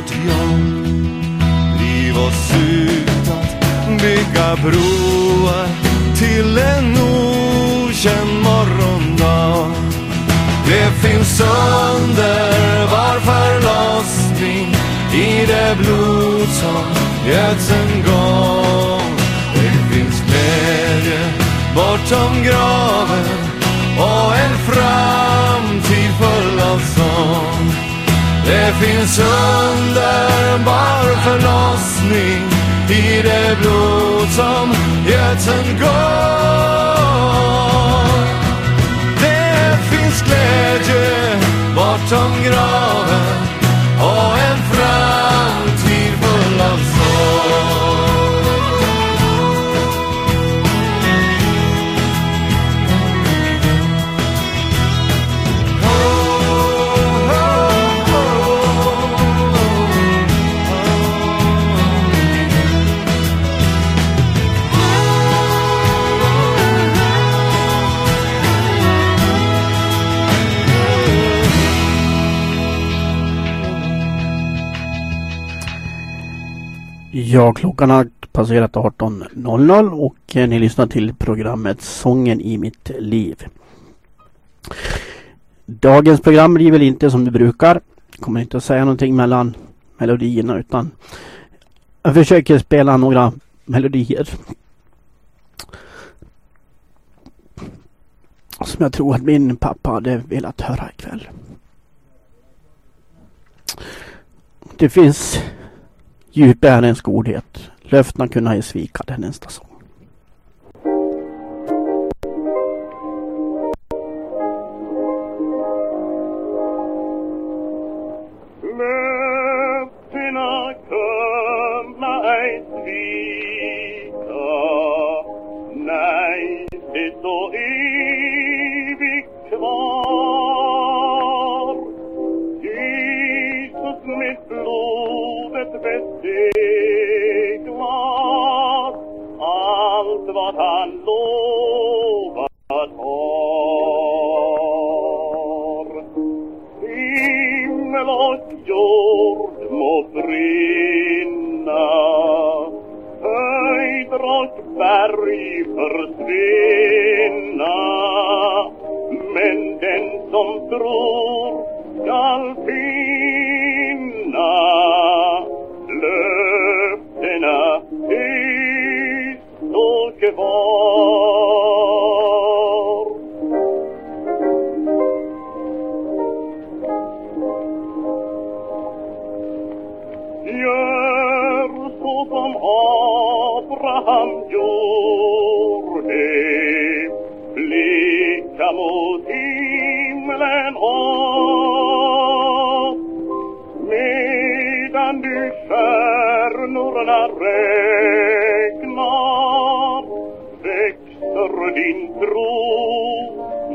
vårt jobb. Driv oss ut att bygga broar till en okänd morgondag Det finns underbar förlossning i det blod som göts en gång Det finns glädje bortom graven och en framtid full av sång. Det finns underbar förlossning i det blod som göts en gång. Det finns glädje bortom graven och en framtid Ja, klockan har passerat 18.00 och eh, ni lyssnar till programmet Sången i mitt liv. Dagens program blir väl inte som det brukar. Jag kommer inte att säga någonting mellan melodierna utan jag försöker spela några melodier. Som jag tror att min pappa hade velat höra ikväll. Det finns Djup är hennes godhet. Löftena kunna ej svika, den är sång. Försvinna. Men den som tror Morna regna, växer din tro,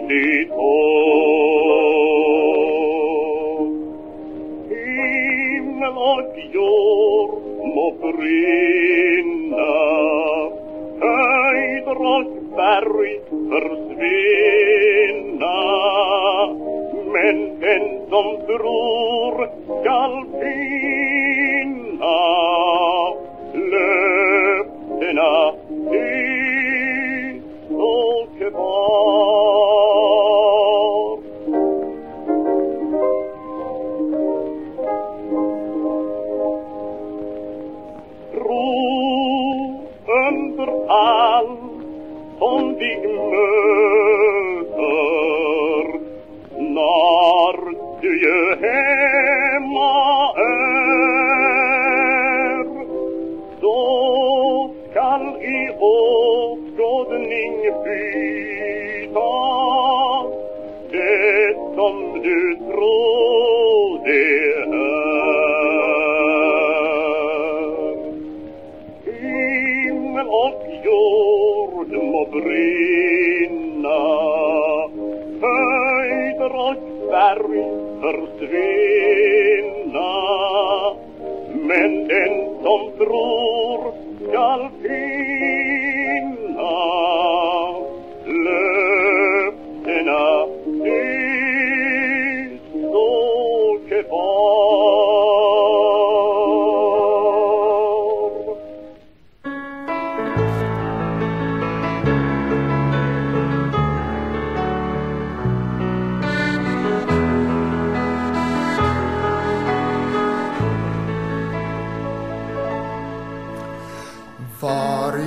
ditt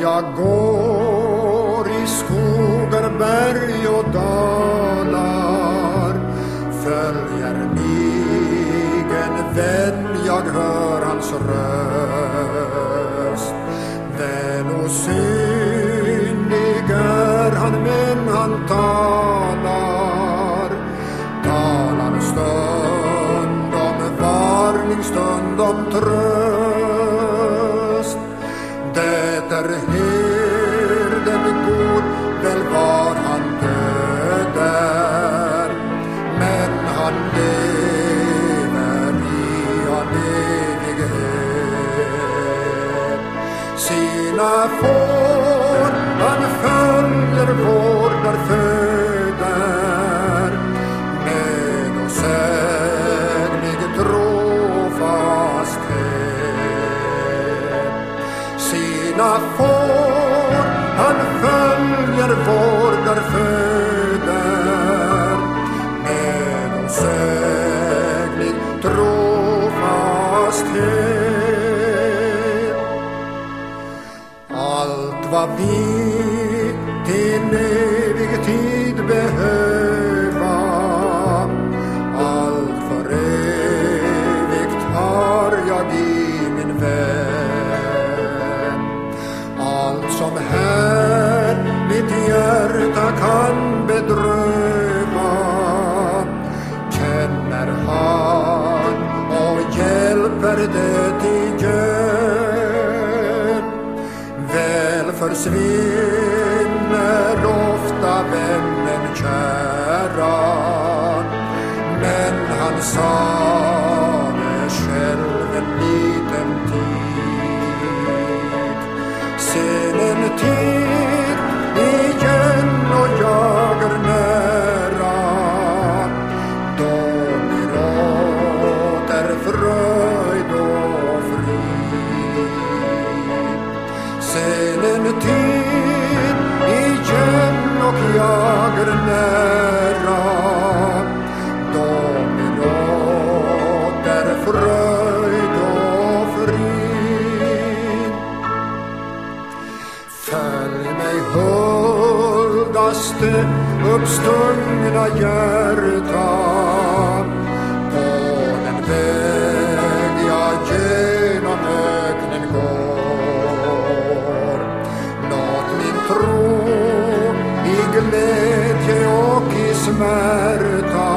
jag går i skogar, berg och dalar följer egen vän, jag hör hans röst. Den osynliga appear. försvinner ofta vännen kära. Men han sa uppstungna hjärta, på den väg jag genom öknen går. Låt min tro i glädje och i smärta.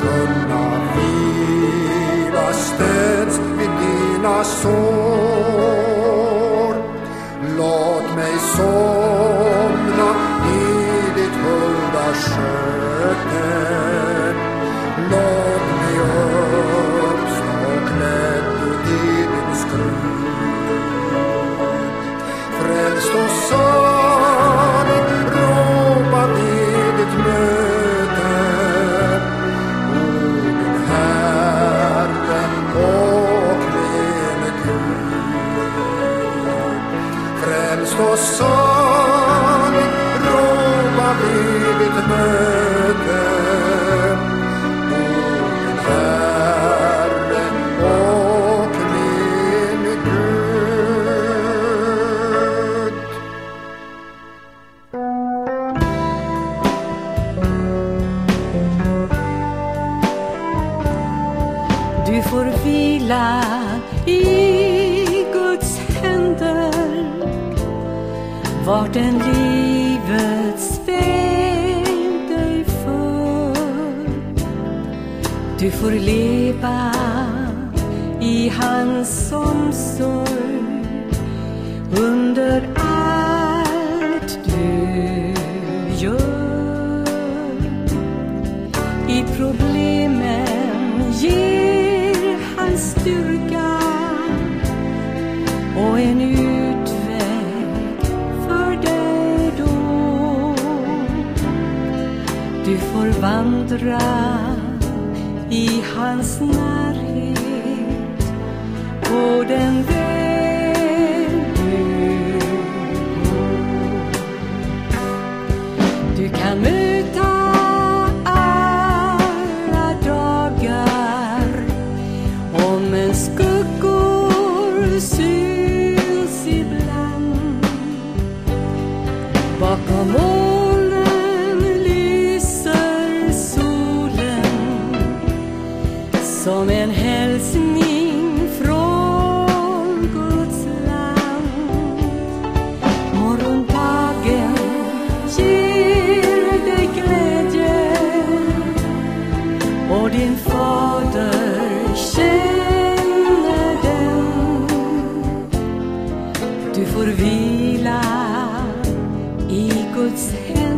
Kunna vila städs vid dina sår. Vid i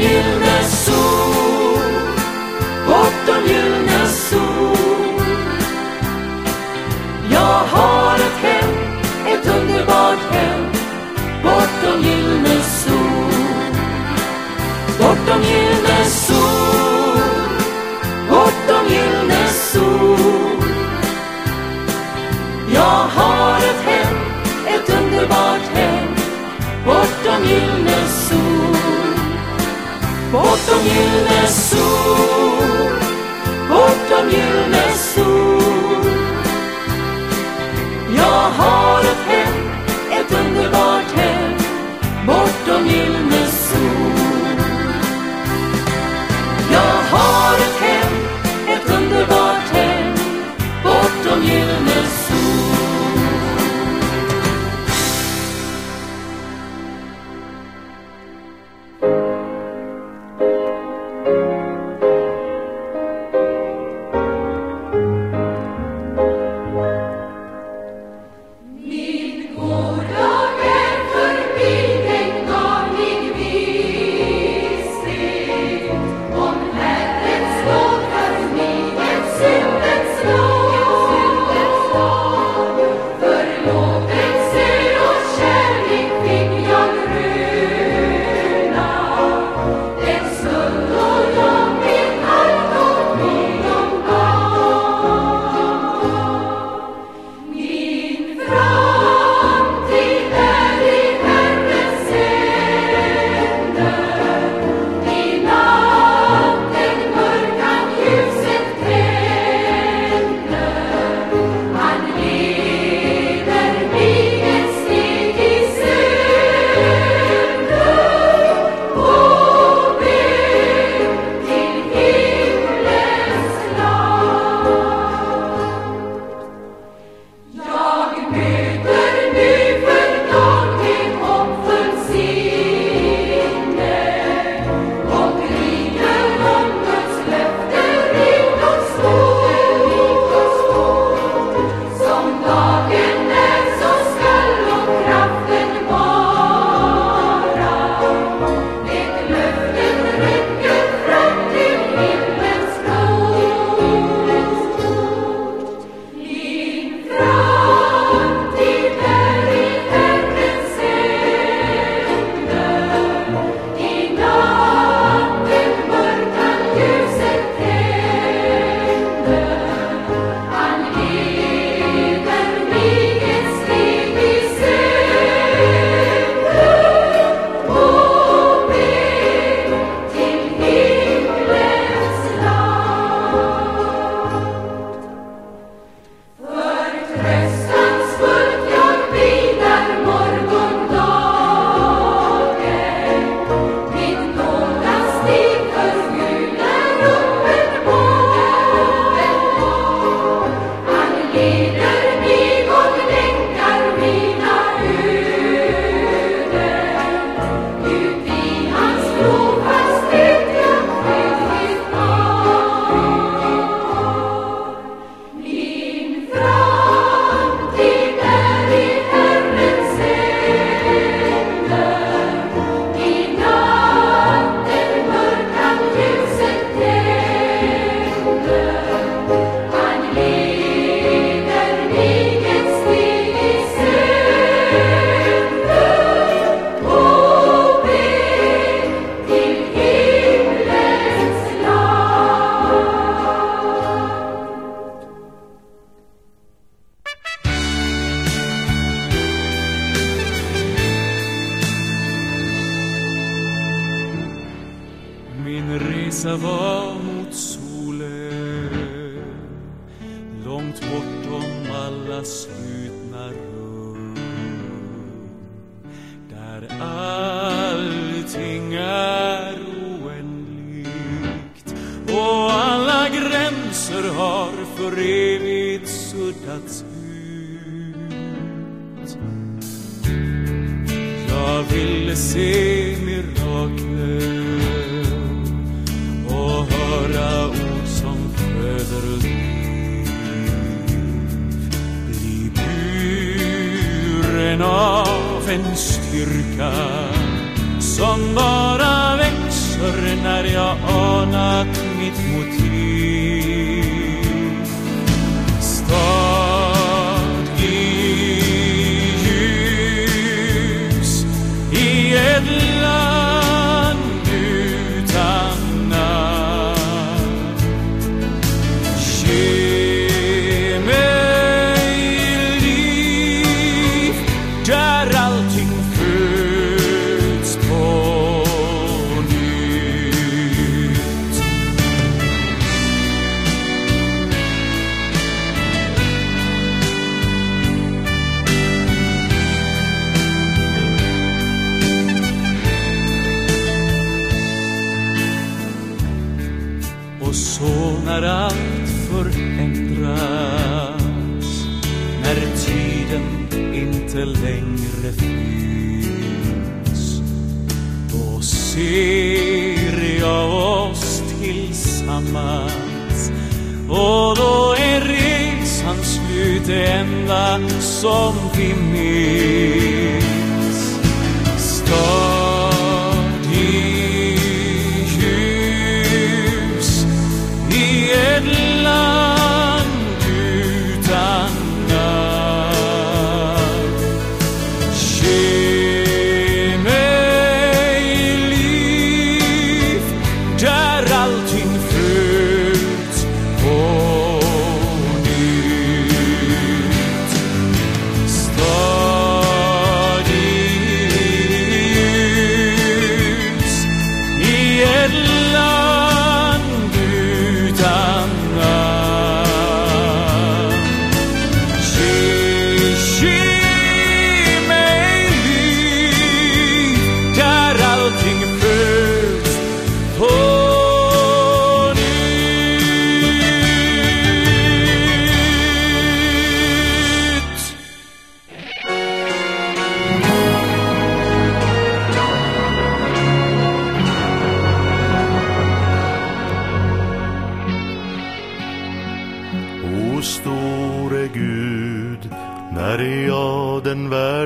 Bortom Bortom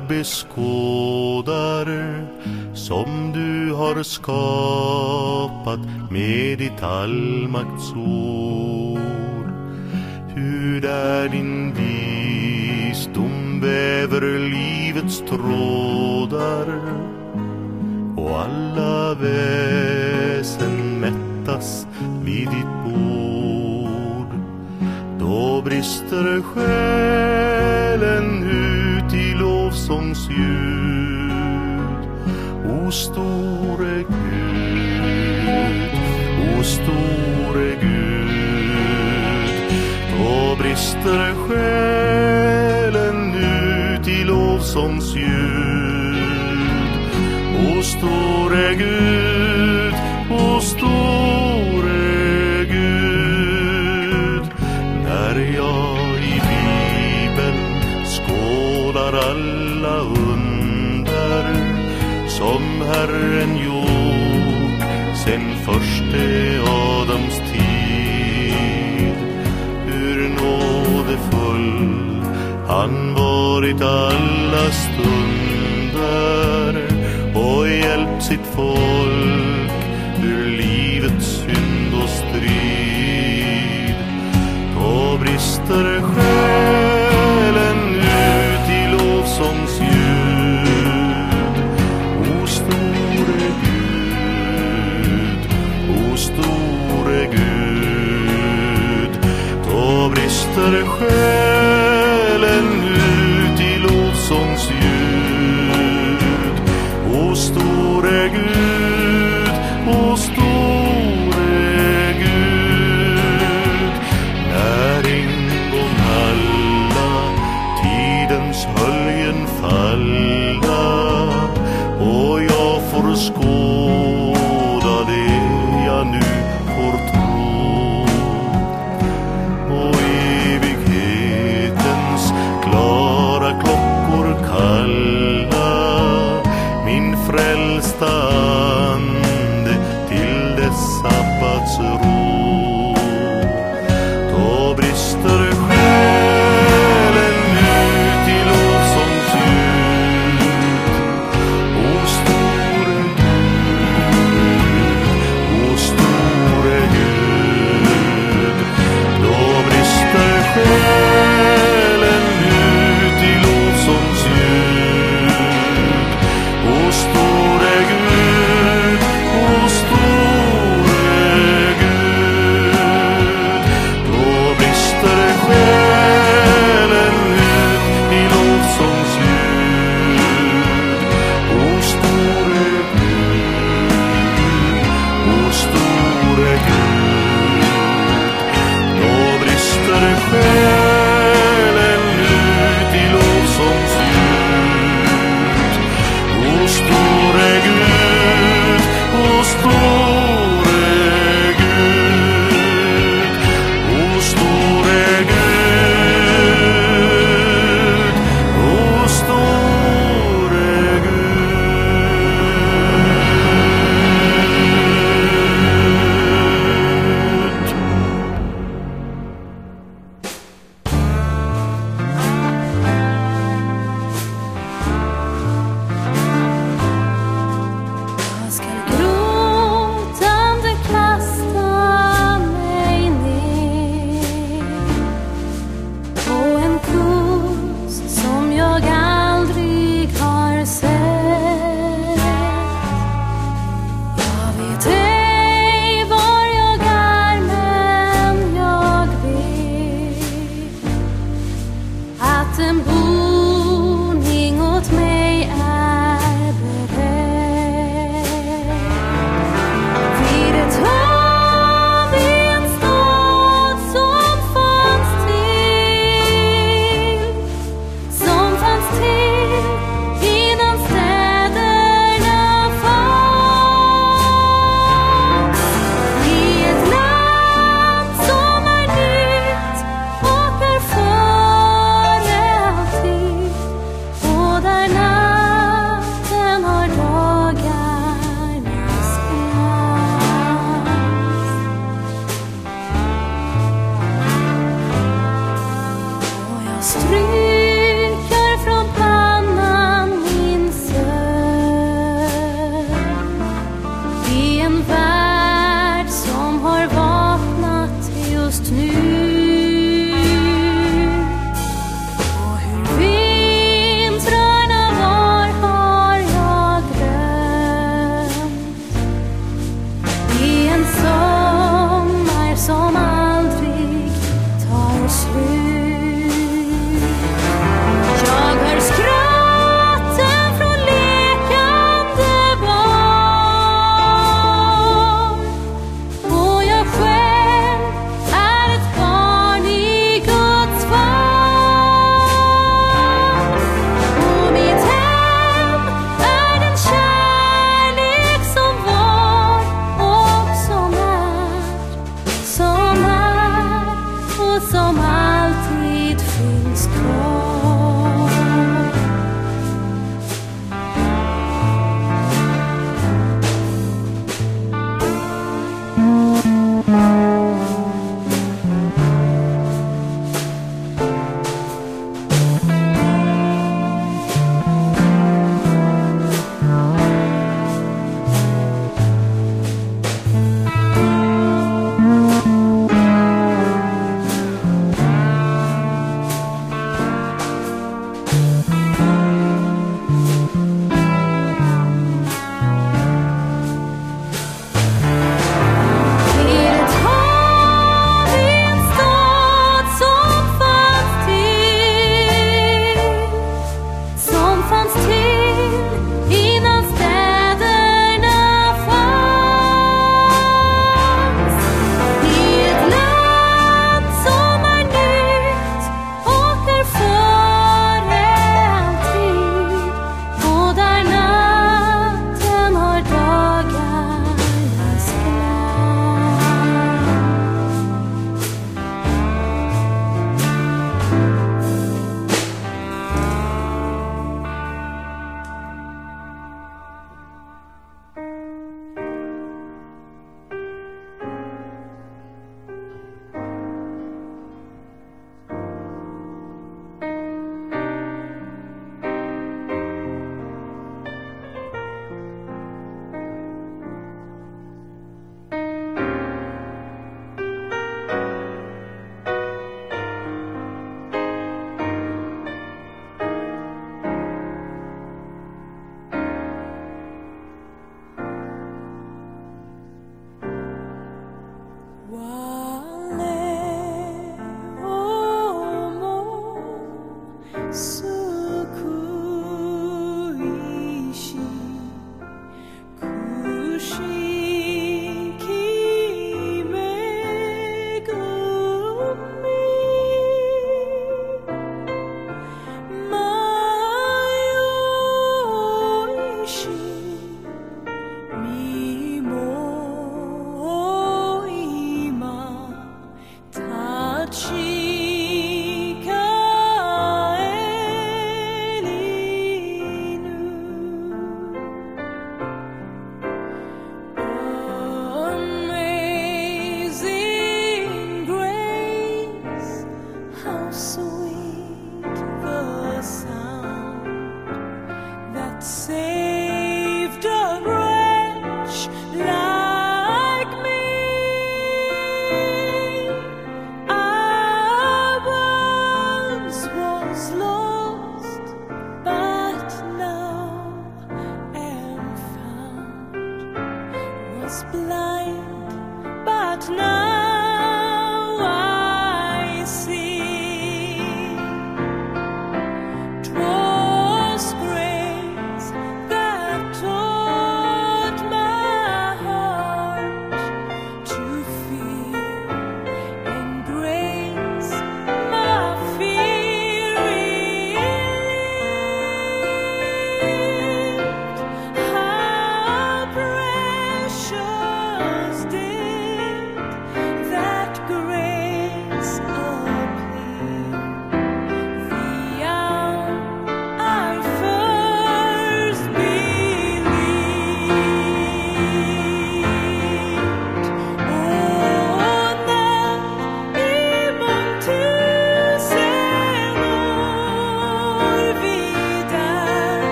värld beskådar som du har skapat med ditt allmaktsord. Hur där din visdom väver livets trådar och alla väsen mättas vid ditt bord. Då brister själen ut Gud, O store Gud, o store Gud. Då brister själen ut i lovsångsljud. O store Gud, o store Gud När jag i Bibeln skådar alla Herren gjort sen förste Adams tid hur nådefull han varit alla stunder och hjälpt sitt folk ur livets synd och strid. Då brister själen brister själen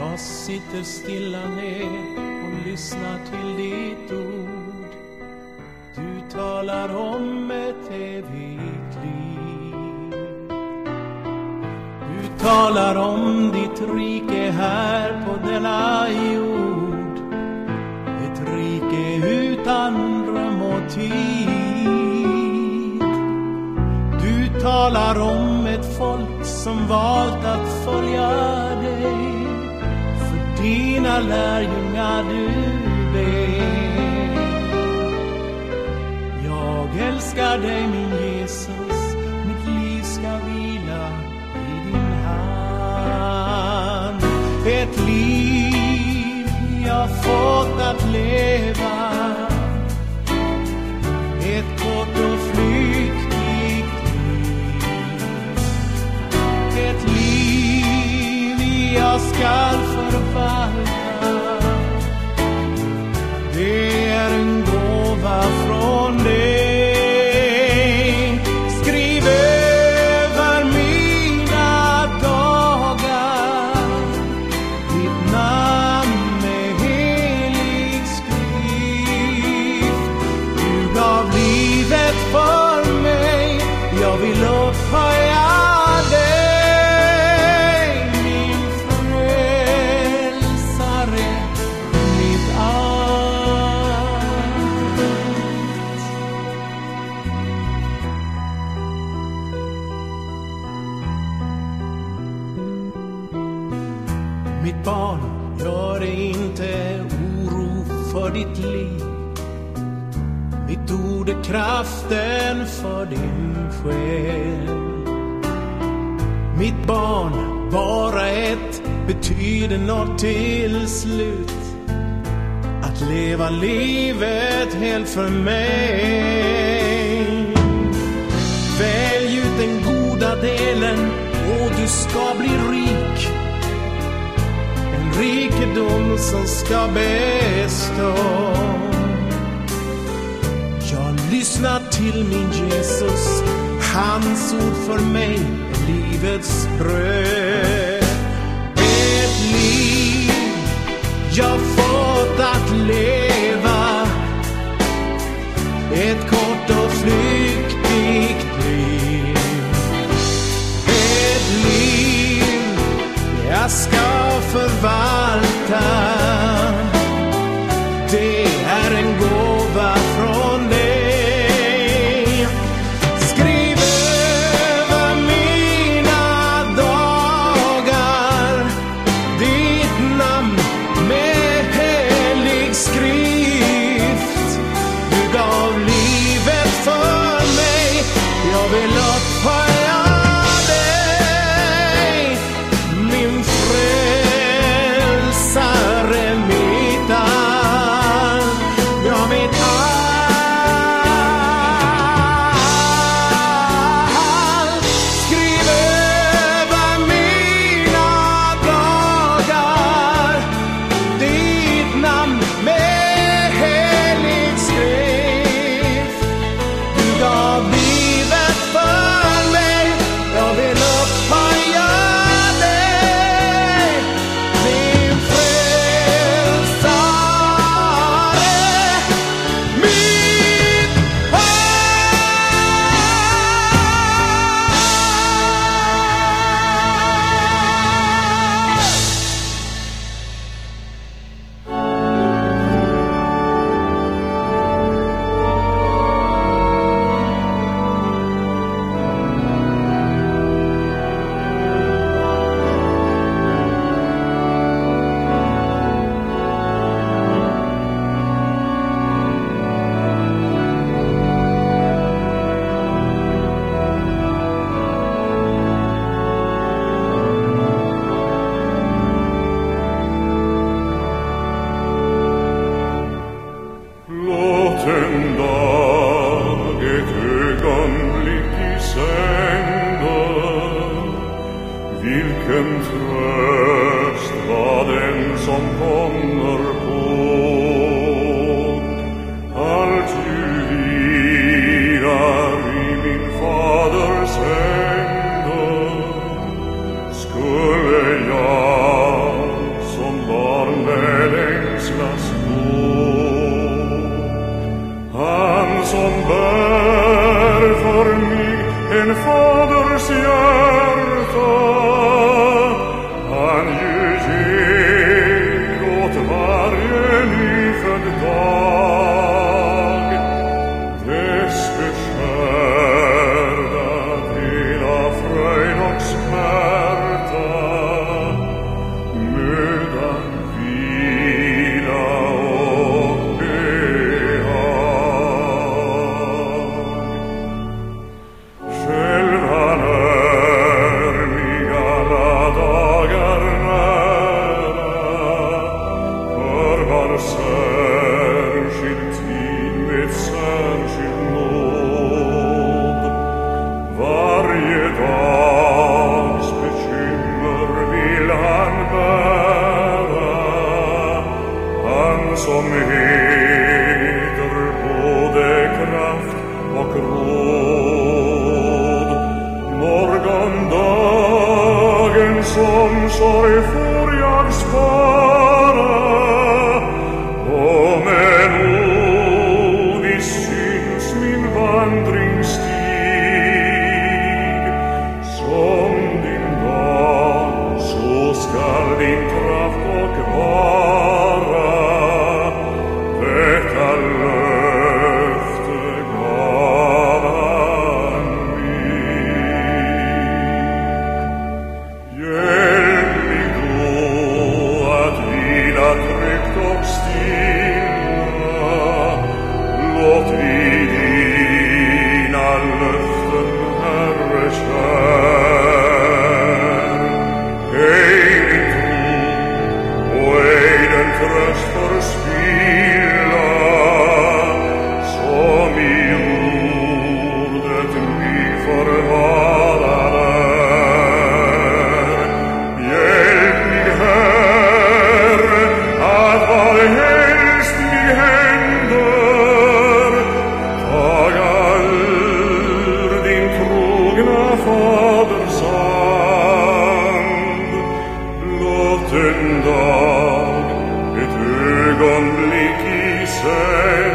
Jag sitter stilla ner och lyssnar till ditt ord. Du talar om ett evigt liv. Du talar om ditt rike här på denna jord. Ett rike utan dröm och tid. Du talar om ett folk som valt att följa dina lärjungar du ber. Jag älskar dig min Jesus, mitt liv ska vila i din hand. Ett liv jag fått att leva, ett kort och flyktigt liv. Ett liv jag skall out. för din själ. Mitt barn, bara ett, betyder nåt till slut. Att leva livet helt för mig. Välj ut den goda delen och du ska bli rik. En rikedom som ska bestå. Jag lyssnar till min Jesus. Hans ord för mig är livets bröd. Ett liv jag fått att leva. Ett kort och flyktigt liv. Ett liv jag ska förvalta, say.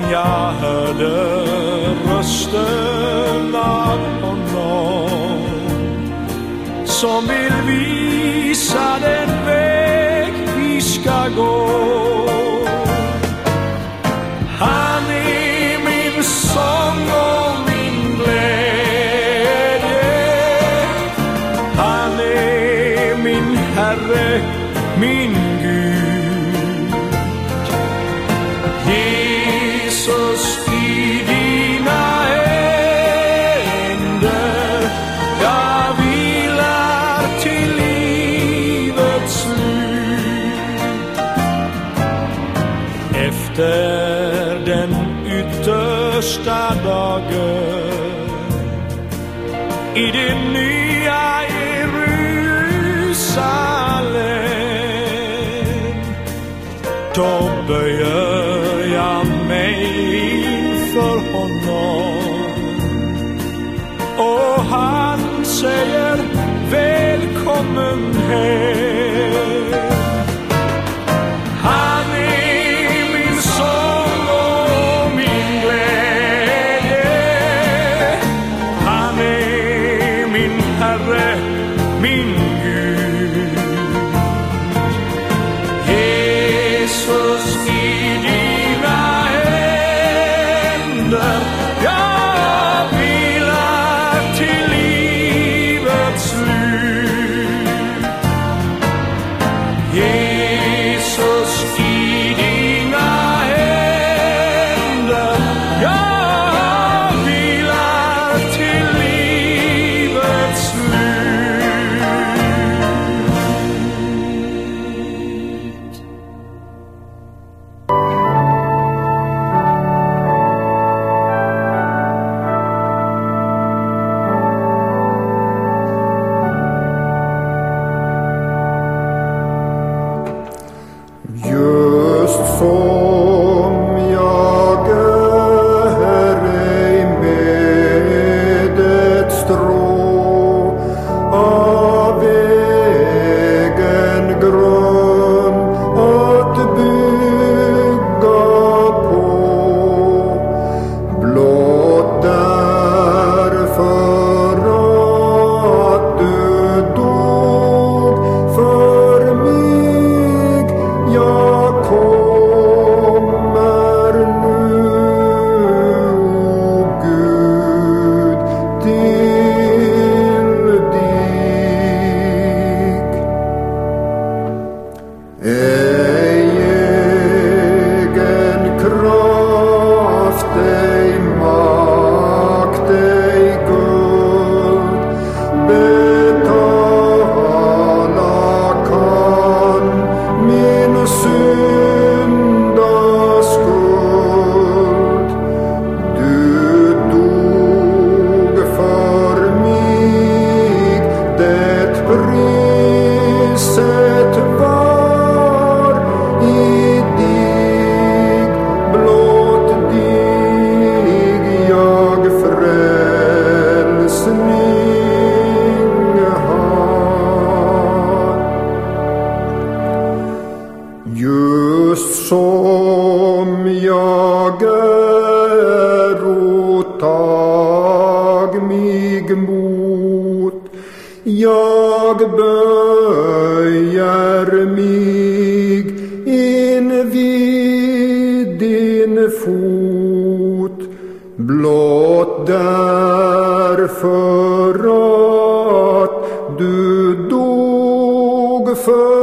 men jag hörde rösten av honom som vill visa den väg vi ska gå. hand. som jag äro tag mig mot. Jag böjer mig invid din fot. Blott därför att du dog för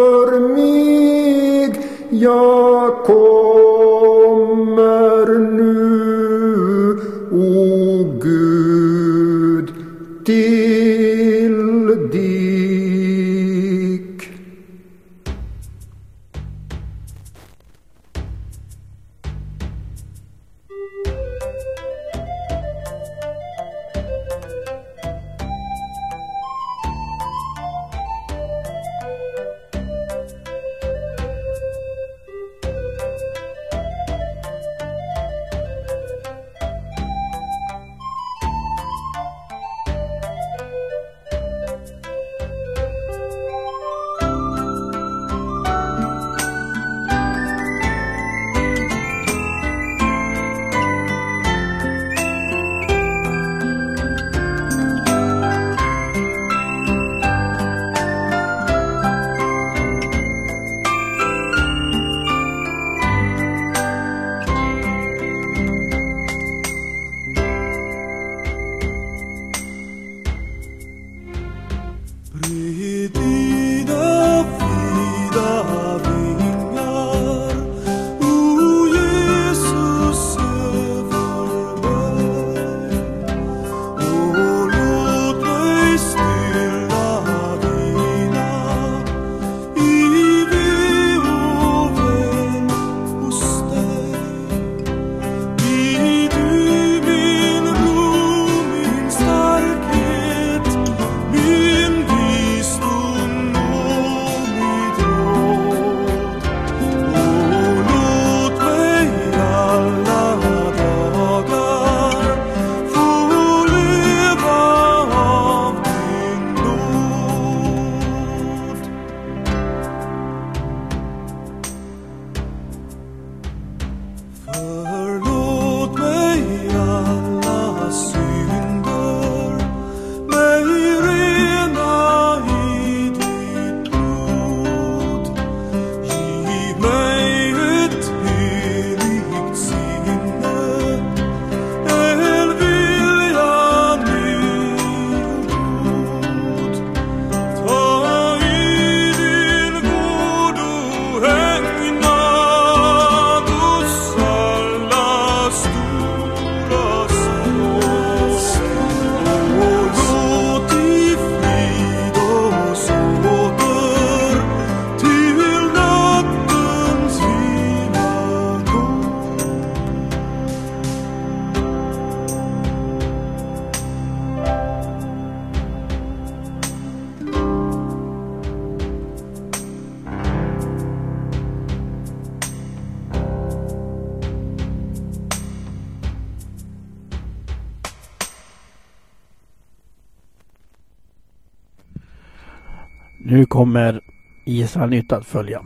Nu kommer Israel Nytt att följa.